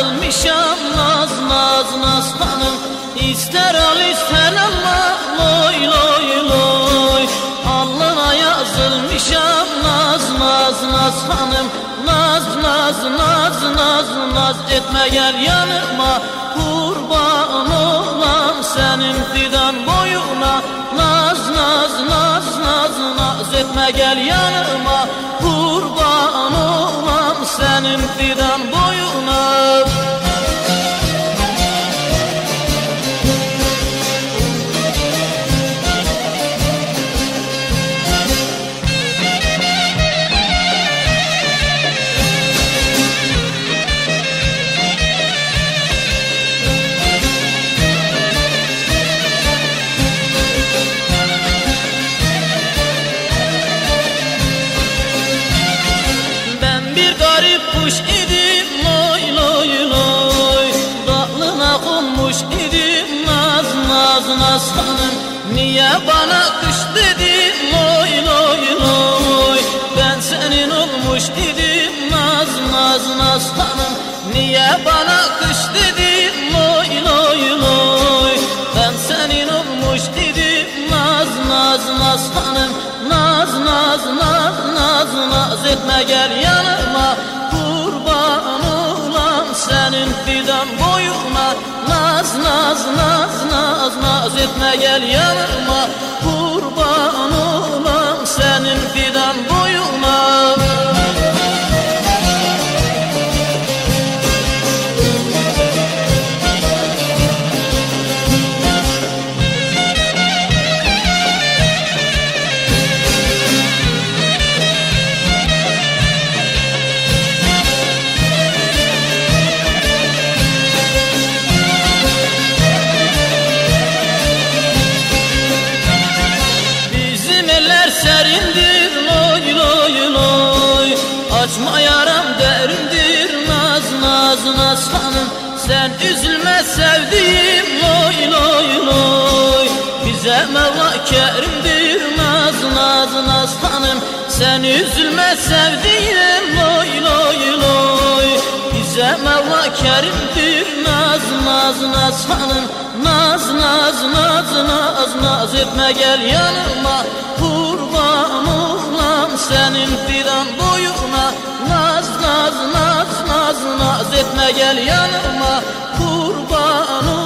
sarılmışam naz naz naz hanım İster al ister alma loy loy loy. Alnına yazılmışam naz naz naz hanım Naz naz naz naz naz etme gel yanıma. Kurban olam senin fidan boyuna. Naz naz naz naz naz etme gel yanıma. Kurban olam senin fidan kuş idim loy loy loy. Dalına konmuş idim naz naz naz. Hanım Niye bana kış dedin loy loy loy? Ben senin olmuş idim naz naz naz. Hanım Niye bana kış dedin loy loy loy? Ben senin olmuş idim naz naz naz. Hanım Naz naz naz naz naz. Etme gel yanıma fidan boyuna Naz naz naz naz naz etme gel yanıma serindir loy loy loy. Açma yaram derindir naz naz naz hanım. Sen üzülme sevdiğim loy loy loy. Bize Mevla kerimdir naz naz naz hanım. Sen üzülme sevdiğim loy loy loy. Bize Mevla kerimdir naz naz naz hanım. Naz naz naz naz naz etme gel yanıma. Kurban senin fidan boyuna Naz naz naz naz naz etme gel yanıma. Kurban boyuna